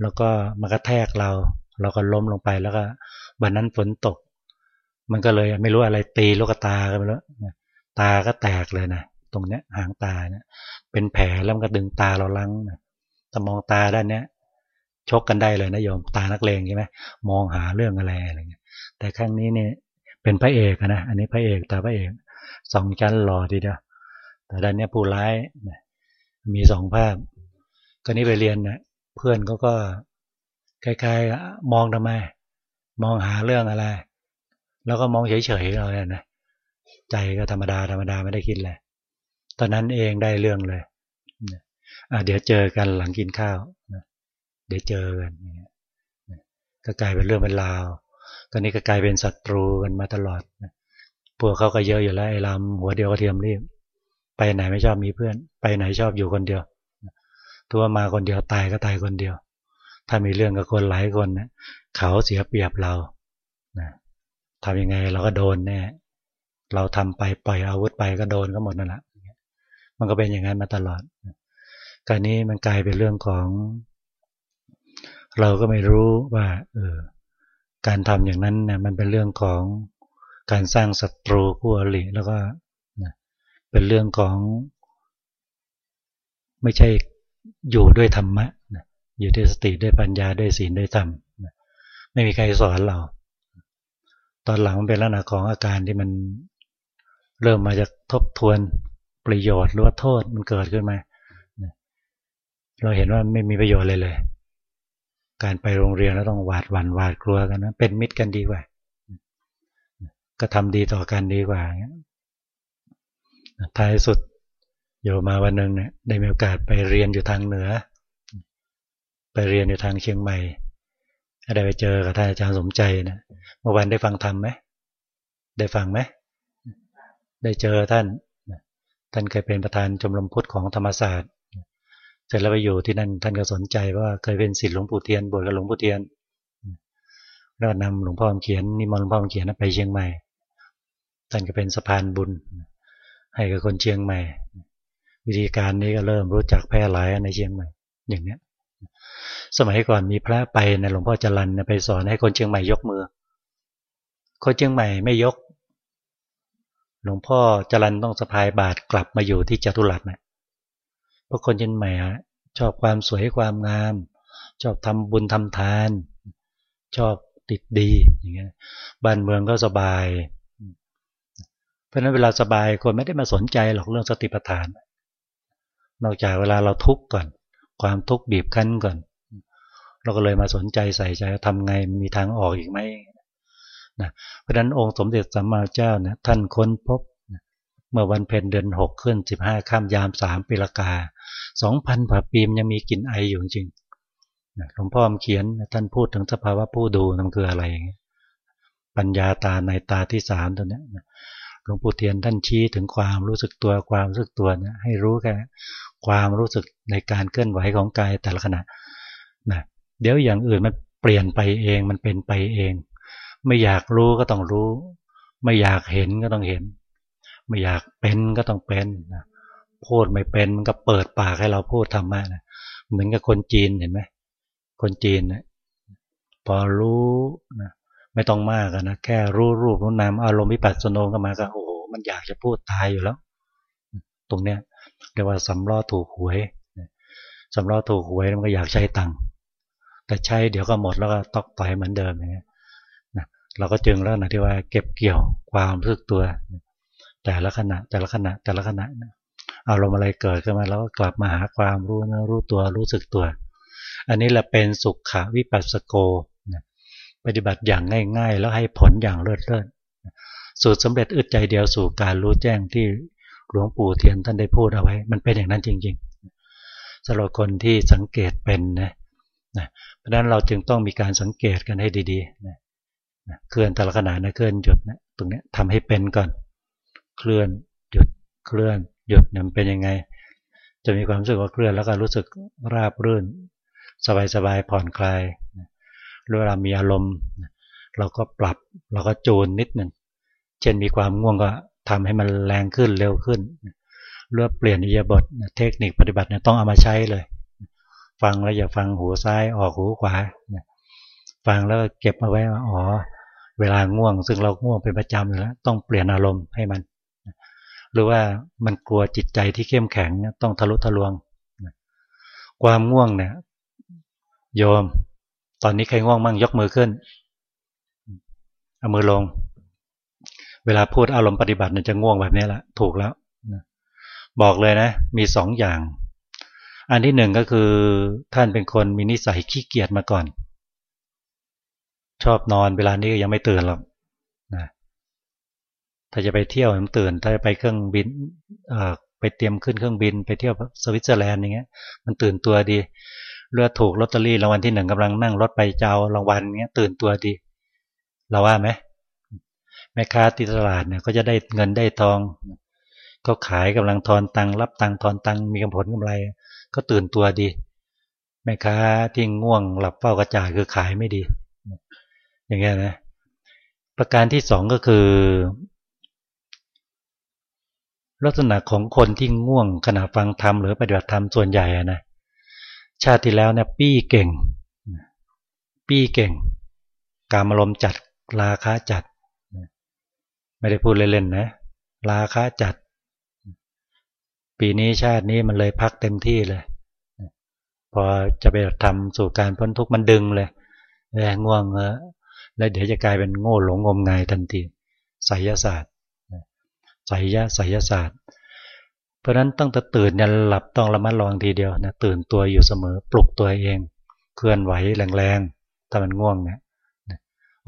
แล้วก็มันก็แทกเรา เราก็ล้มลงไปแล้วก็วันนั้นฝนตก มันก็เลยไม่รู้อะไรตีลูกตากันไปแล้วตาก็แตกเลยนะตรงเนี้ยหางตาเนี่ยเป็นแผลแล้วมันก็ดึงตาเราลังนะถ้ามองตาด้านเนี้ยชกกันได้เลยนะโยมตานักเลงใช่ไหมมองหาเรื่องอะไรอะไรเงี้ยแต่ครั้งนี้เนี่ยเป็นพระเอกนะอันนี้พระเอกตาพระเอกสองชั้นหล่อทีเดียวแต่ด้านเนี้ยผู้ร้ายมีสองภาพก็นี้ไปเรียนนะเพื่อนเขาก็ คล้ายๆมองทำไม มองหาเรื่องอะไร แล้วก็มองเฉยๆเราเนี่ยนะใจก็ธรรมดาธรรมดาไม่ได้คิดเลยตอนนั้นเองได้เรื่องเลยเดี๋ยวเจอกันหลังกินข้าวเดี๋ยวเจอกันก็กลายเป็นเรื่องเป็นราวก็นี้ก็กลายเป็นศัตรูกันมาตลอดพวกเขาก็เยอะอยู่แล้วไอ้ลำหัวเดียวก็เทียมรีบไปไหนไม่ชอบมีเพื่อน ไปไหนชอบอยู่คนเดียวตัวมาคนเดียวตายก็ตายคนเดียว ถ้ามีเรื่องกับคนหลายคนนะเขาเสียเปรียบเรานะทำยังไงเราก็โดนแน่เราทำไปปล่อยอาวุธไปก็โดนก็หมดนั่นแหละมันก็เป็นอย่างนั้นมาตลอดการนี้มันกลายเป็นเรื่องของ เราก็ไม่รู้ว่า เออ การทำอย่างนั้นเนี่ยมันเป็นเรื่องของการสร้างศัตรูคู่อริแล้วก็เป็นเรื่องของ ไม่ใช่อยู่ด้วยธรรมะ อยู่ด้วยสติด้วยปัญญาด้วยศีลด้วยธรรมไม่มีใครสอนเรา ตอนหลังมันเป็นลักษณะของอาการที่มันเริ่มมาจากทบทวนประโยชน์หรือว่าโทษมันเกิดขึ้นมา เราเห็นว่าไม่มีประโยชน์เลยเลย การไปโรงเรียนแล้วต้องหวาดหวั่นหวาดกลัวกันนะ เป็นมิตรกันดีกว่า ก็ทำดีต่อกันดีกว่าท้ายสุดอยู่มาวันหนึ่งเนี่ยได้มีโอกาสไปเรียนอยู่ทางเหนือ ไปเรียนอยู่ทางเชียงใหม่ได้ไปเจอกับท่านอาจารย์สมใจนะเมื่อวันได้ฟังธรรมไหมได้ฟังไหมได้เจอท่านท่านเคยเป็นประธานชมรมพุทธของธรรมศาสตร์เสร็จแล้วไปอยู่ที่นั่นท่านก็สนใจว่าเคยเป็นศิษย์หลวงปู่เทียนบวชกับหลวงปู่เทียนแล้วนำหลวงพ่อเขียนนิมนต์หลวงพ่อเขียนไปเชียงใหม่ ท่านก็เป็นสะพานบุญ ให้กับคนเชียงใหม่ วิธีการนี้ก็เริ่มรู้จักแพร่หลายในเชียงใหม่ อย่างเนี้ย สมัยก่อนมีพระไปในหลวงพ่อจรันไปสอนให้คนเชียงใหม่ยกมือ คนเชียงใหม่ไม่ยก หลวงพ่อจรันต้องสะพายบาทกลับมาอยู่ที่จตุรัสนะเพราะคนเชียงใหม่ชอบความสวยความงาม ชอบทำบุญทำทาน ชอบติดดีอย่างเงี้ยบ้านเมืองก็สบาย เพราะนั้นเวลาสบายคนไม่ได้มาสนใจหรอกเรื่องสติปัฏฐาน นอกจากเวลาเราทุกข์ก่อน ความทุกข์บีบคั้นก่อน เราก็เลยมาสนใจใส่ใจทำไงมีทางออกอีกไหมนะเพราะนั้นองค์สมเด็จสัมมาเจ้านะท่านค้นพบนะเมื่อวันเพ็ญเดือนหกขึ้นสิบห้าข้ามยามสามปีละกาสองพันผ่าปีมยังมีกลิ่นไออยู่จริงหลวงพ่อเขียนท่านพูดถึงสภาวะผู้ดูนั่นคืออะไร ปัญญาตาในตาที่สามตัวนี้หลวงปู่เทียนท่านชี้ถึงความรู้สึกตัวความรู้สึกตัวนะให้รู้แค่ความรู้สึกในการเคลื่อนไหวของกายแต่ละขณะนะ เดี๋ยวอย่างอื่นมันเปลี่ยนไปเองมันเป็นไปเอง ไม่อยากรู้ก็ต้องรู้ ไม่อยากเห็นก็ต้องเห็น ไม่อยากเป็นก็ต้องเป็นนะพูดไม่เป็นมันก็เปิดปากให้เราพูดธรรมะนะเหมือนกับคนจีนเห็นไหมคนจีนนะพอรู้นะไม่ต้องมากนะแค่รู้รูปรู้นามอารมณ์วิปัสสนก็มาก็โอ้โหมันอยากจะพูดตายอยู่แล้ว ตรงเนี้ยเรียกว่าสำล้อถูกหวยสำล้อถูกหวยมันก็อยากใช้ตังค์ แต่ใช้เดี๋ยวก็หมดแล้วก็ตอกต่อยเหมือนเดิมอย่างเงี้ยเราก็จึงแล้วนะที่ว่าเก็บเกี่ยวความรู้สึกตัว แต่ละขณะแต่ละขณะแต่ละขณะอารมณ์อะไรเกิดขึ้นมาแล้วก็กลับมาหาความรู้นะรู้ตัวรู้สึกตัว อันนี้แหละเป็นสุขะวิปัสสโกปฏิบัติอย่างง่าย ๆ แล้วให้ผลอย่างเลิศเลิศสูตรสำเร็จอึดใจเดียวสู่การรู้แจ้งที่หลวงปู่เทียนท่านได้พูดเอาไว้ มันเป็นอย่างนั้นจริงๆสำหรับคนที่สังเกตเป็นนะ เพราะนั้นเราจึงต้องมีการสังเกตกันให้ดีๆนะเคลื่อนแต่ละขณะนะเคลื่อนหยุดนะตรงนี้ทำให้เป็นก่อน เคลื่อนหยุดเคลื่อนหยุดเนี่ยเป็นยังไง จะมีความรู้สึกว่าเคลื่อนแล้วก็รู้สึกราบรื่น สบายสบายผ่อนคลายเวลามีอารมณ์ เราก็ปรับเราก็จูนนิดหนึ่งเช่นมีความง่วงก็ทำให้มันแรงขึ้นเร็วขึ้นเลือกเปลี่ยนอิยาบทเทคนิคปฏิบัติเนี่ยต้องเอามาใช้เลย ฟังแล้วอย่าฟังหูซ้ายออกหูขวาฟังแล้วเก็บเอาไว้ว่าอ๋อเวลาง่วง ซึ่งเราง่วงเป็นประจำอยู่แล้ว ต้องเปลี่ยนอารมณ์ให้มัน หรือว่ามันกลัวจิตใจที่เข้มแข็งต้องทะลุทะลวง ความง่วงเนี่ยโยม ตอนนี้ใครง่วงมั่งยกมือขึ้นเอามือลง เวลาพูดอารมณ์ปฏิบัติเนี่ยจะง่วงแบบนี้แหละถูกแล้วบอกเลยนะ มีสองอย่าง อันที่หนึ่งก็คือท่านเป็นคนมีนิสัยขี้เกียจมาก่อน ชอบนอนเวลานี้ก็ยังไม่ตื่นหรอกนะถ้าจะไปเที่ยวมันตื่น ถ้าจะไปเครื่องบินไปเตรียมขึ้นเครื่องบิน ไปเที่ยวสวิตเซอร์แลนด์อย่างเงี้ย มันตื่นตัวดีเลือดถูกลอตเตอรี่รางวัลที่หนึ่งกำลังนั่งรถไปเจ้ารางวัลเงี้ยตื่นตัวดี เราว่าไหมแม่ค้าที่ตลาดเนี่ยก็จะได้เงินได้ทอง ก็ขายกำลังทอนตังรับตังทอนตังมีกำผลกำไร ก็ตื่นตัวดีแม่ค้าที่ง่วงหลับเฝ้ากระจายคือขายไม่ดี อย่างเงี้ยนะประการที่สองก็คือ ลักษณะของคนที่ง่วงขณะฟังธรรมหรือปฏิบัติธรรมส่วนใหญ่นะชาติที่แล้วเนี่ยปี้เก่ง ปี้เก่ง การอารมณ์จัดราคาจัด ไม่ได้พูดเล่นๆนะ ราคาจัด ปีนี้ชาตินี้มันเลยพักเต็มที่เลย พอจะไปทำสู่การพ้นทุกข์มันดึงเลยแรงง่วงเออแล้วเดี๋ยวจะกลายเป็นโง่หลงงมงายทันทีไสยศาสตร์ไสยะไสยศาสตร์ เพราะนั้นต้องตื่นเนี่ยหลับต้องระมัดระวังทีเดียวนะตื่นตัวอยู่เสมอปลุกตัวเอง เคลื่อนไหวแรงๆถ้ามันง่วงเนี่ย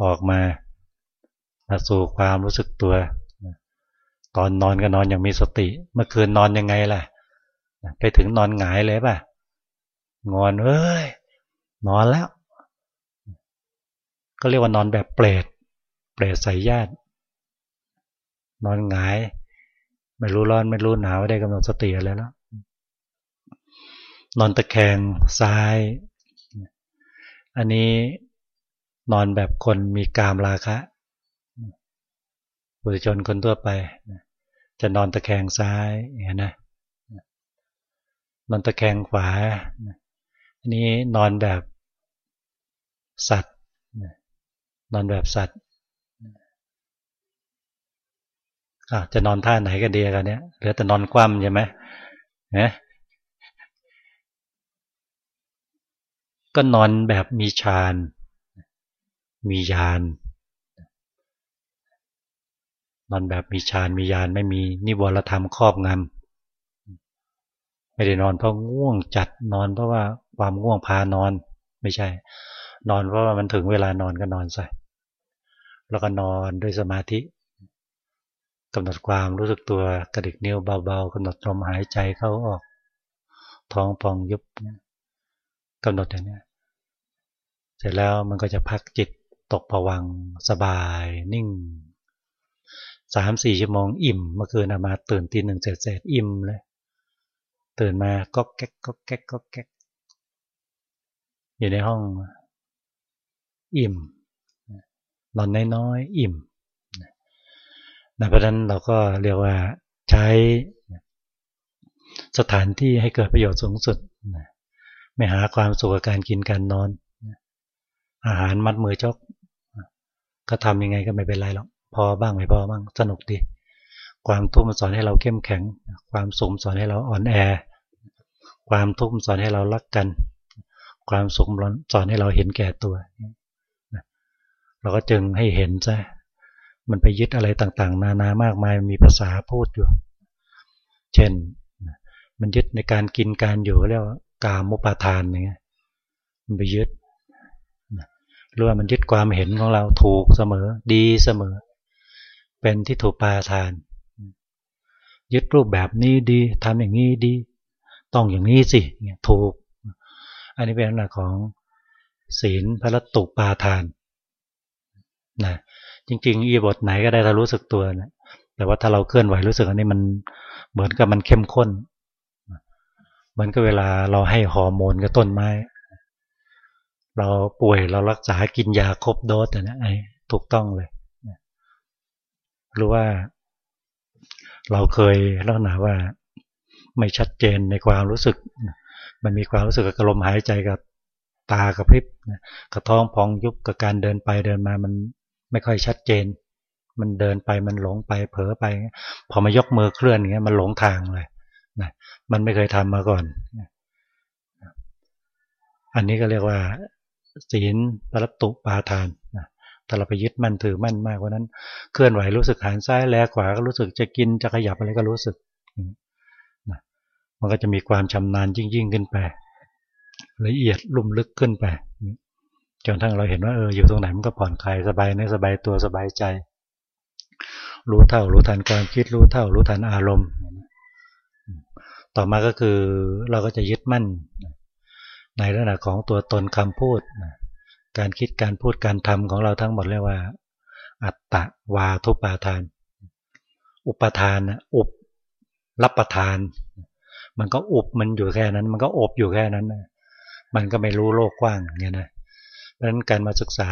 ออกมาสู่ความรู้สึกตัว ตอนนอนก็นอนอย่างมีสติ เมื่อคืนนอนยังไงล่ะ ไปถึงนอนหงายเลยป่ะ งอนเอ้ย นอนแล้ว ก็เรียกว่านอนแบบเปรต เปรตใส่ญาติ นอนหงาย ไม่รู้ร้อนไม่รู้หนาวได้กำหนดสติอะไรแล้วนอนตะแคงซ้าย อันนี้นอนแบบคนมีกามราคะ บุตรชนคนทั่วไป จะนอนตะแคงซ้ายอย่างนี้นะนอนตะแคงขวาอันนี้นอนแบบสัตว์นอนแบบสัตว์จะนอนท่าไหนก็ดีกันเนี้ยเหลือแต่นอนคว่ำใช่ไหมนะก็นอนแบบมีฌาน มียาน นอนแบบมีฌานมียานไม่มีนิวรธรรมครอบงำไม่ได้นอนเพราะง่วงจัดนอนเพราะว่าความง่วงพานอนไม่ใช่ นอนเพราะว่ามันถึงเวลานอนก็นอนใส่แล้วก็นอนด้วยสมาธิกำหนดความรู้สึกตัวกระดิกนิ้วเบาๆกำหนดลมหายใจเข้าออก ท้องพองยุบกำหนดอย่างนี้เสร็จแล้วมันก็จะพักจิตตกผวังสบายนิ่ง สามสี่ชั่วโมงอิ่มเมื่อคืนมาตื่นตีหนึ่งเสร็จเสร็จอิ่มเลย ตื่นมาก็แก๊กก็แก๊กก็แก๊กอยู่ในห้องอิ่มนอนน้อยๆอิ่มนะเพราะนั้นเราก็เรียกว่าใช้สถานที่ให้เกิดประโยชน์สูงสุดไม่หาความสุขกับการกินการนอน อาหารมัดมือจกก็ทำยังไงก็ไม่เป็นไรหรอก พอบ้างไม่พอบ้างสนุกดี ความทุกข์มันสอนให้เราเข้มแข็ง ความสุขสอนให้เราอ่อนแอ ความทุกข์สอนให้เรารักกัน ความสุขสอนให้เราเห็นแก่ตัว เราก็จึงให้เห็นซะมันไปยึดอะไรต่างๆ นานามากมายมีภาษาพูดอยู่ เช่น มันยึดในการกินการอยู่เรียกว่ากามุปาทานอย่างเงี้ยมันไปยึดหรือว่ามันยึดความเห็นของเราถูกเสมอดีเสมอ เป็นที่ถูกปาทาน ยึดรูปแบบนี้ดีทำอย่างนี้ดี ต้องอย่างนี้สิถูก อันนี้เป็นลักษณะของศีลพระตุปาทานนะจริงๆอีบทไหนก็ได้ถ้ารู้สึกตัวนะแต่ว่าถ้าเราเคลื่อนไหวรู้สึกอันนี้มันเหมือนกับมันเข้มข้นเหมือนกับเวลาเราให้ฮอร์โมนกับต้นไม้ เราป่วยเรารักษากินยาครบโดสนะไอ้ถูกต้องเลย หรือว่า เราเคยลักษณะว่าไม่ชัดเจนในความรู้สึก มันมีความรู้สึกกับลมหายใจกับตากับพริบกระท้องพองยุบกับการเดินไปเดินมามันไม่ค่อยชัดเจน มันเดินไปมันหลงไปเผลอไป พอมายกมือเคลื่อนอย่างเงี้ยมันหลงทางเลยนะมันไม่เคยทำมาก่อน อันนี้ก็เรียกว่า ศีลปรัตตุปาทานนะ ถ้าเราไปยึดมั่นถือมั่นมากว่านั้นเคลื่อนไหวรู้สึกหันซ้ายแลขวาก็รู้สึกจะกินจะขยับอะไรก็รู้สึกนะมันก็จะมีความชำนาญยิ่งยิ่งขึ้นไปละเอียดลุ่มลึกขึ้นไปจนทั้งเราเห็นว่าเอออยู่ตรงไหนมันก็ผ่อนคลายสบายเนื้อสบายตัวสบายใจ รู้เท่ารู้ทันความคิดรู้เท่ารู้ทันอารมณ์ ต่อมาก็คือเราก็จะยึดมั่น ในลักษณะของตัวตนคำพูด การคิดการพูดการทำของเราทั้งหมดเรียกว่า อัตตะวาทุปาทาน อุปทานอุบรับประทาน มันก็อุบมันอยู่แค่นั้น มันก็อบอยู่แค่นั้นมันก็ไม่รู้โลกกว้างเนี่ยนะเพราะฉะนั้นการมาศึกษา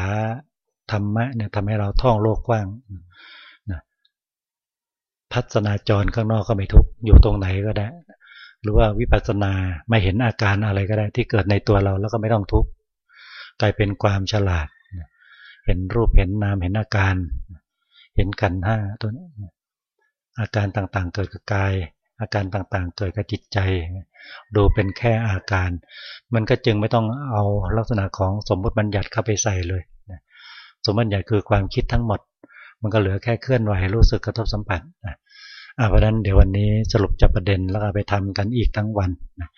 ธรรมะเนี่ยทำให้เราท่องโลกกว้างนะพัฒนาจรข้างนอกก็ไม่ทุกอยู่ตรงไหนก็ได้ หรือว่าวิปัสสนาไม่เห็นอาการอะไรก็ได้ ที่เกิดในตัวเราแล้วก็ไม่ต้องทุกข์ กลายเป็นความฉลาด เห็นรูปเห็นนามเห็นอาการ เห็นกันห้าตัวนี้อาการต่างๆ เกิดกับกาย อาการต่างๆ เกิดกับจิตใจ ดูเป็นแค่อาการ มันก็จึงไม่ต้องเอาลักษณะของสมมติบัญญัติเข้าไปใส่เลยสมมติบัญญัติคือความคิดทั้งหมด มันก็เหลือแค่เคลื่อนไหวรู้สึกกระทบสัมผัสนะเพราะนั้นเดี๋ยววันนี้สรุปจะประเด็นแล้วก็ไปทำกันอีกทั้งวันนะ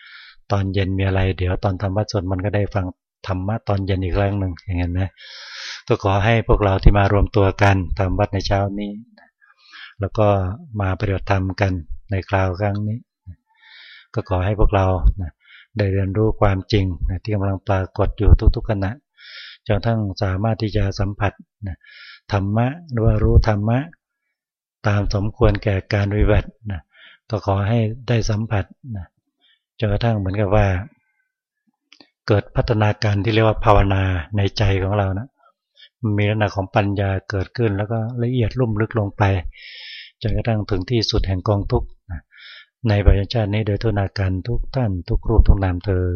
ตอนเย็นมีอะไร เดี๋ยวตอนทำวัดสวดมันก็ได้ฟัง ธรรมะตอนเย็นอีกครั้งหนึ่งอย่างนั้นนะก็ขอให้พวกเราที่มารวมตัวกันทำวัดในเช้านี้ แล้วก็มาปฏิบัติธรรมกันในคราวครั้งนี้ ก็ขอให้พวกเราได้เรียนรู้ความจริงที่กำลังปรากฏอยู่ทุกๆขณะจนทั้งสามารถที่จะสัมผัสธรรมะหรือว่ารู้ธรรมะ ตามสมควรแก่การวิบัตินะก็ขอให้ได้สัมผัสนะจนกระทั่งเหมือนกับว่า เกิดพัฒนาการที่เรียกว่าภาวนาในใจของเรานะมีลักษณะของปัญญาเกิดขึ้นแล้วก็ละเอียดลุ่มลึกลงไปจนกระทั่งถึงที่สุดแห่งกองทุกข์ในปัจจุบันนี้โดยทุนาการทุกท่านทุกรูปทุกนามเธอ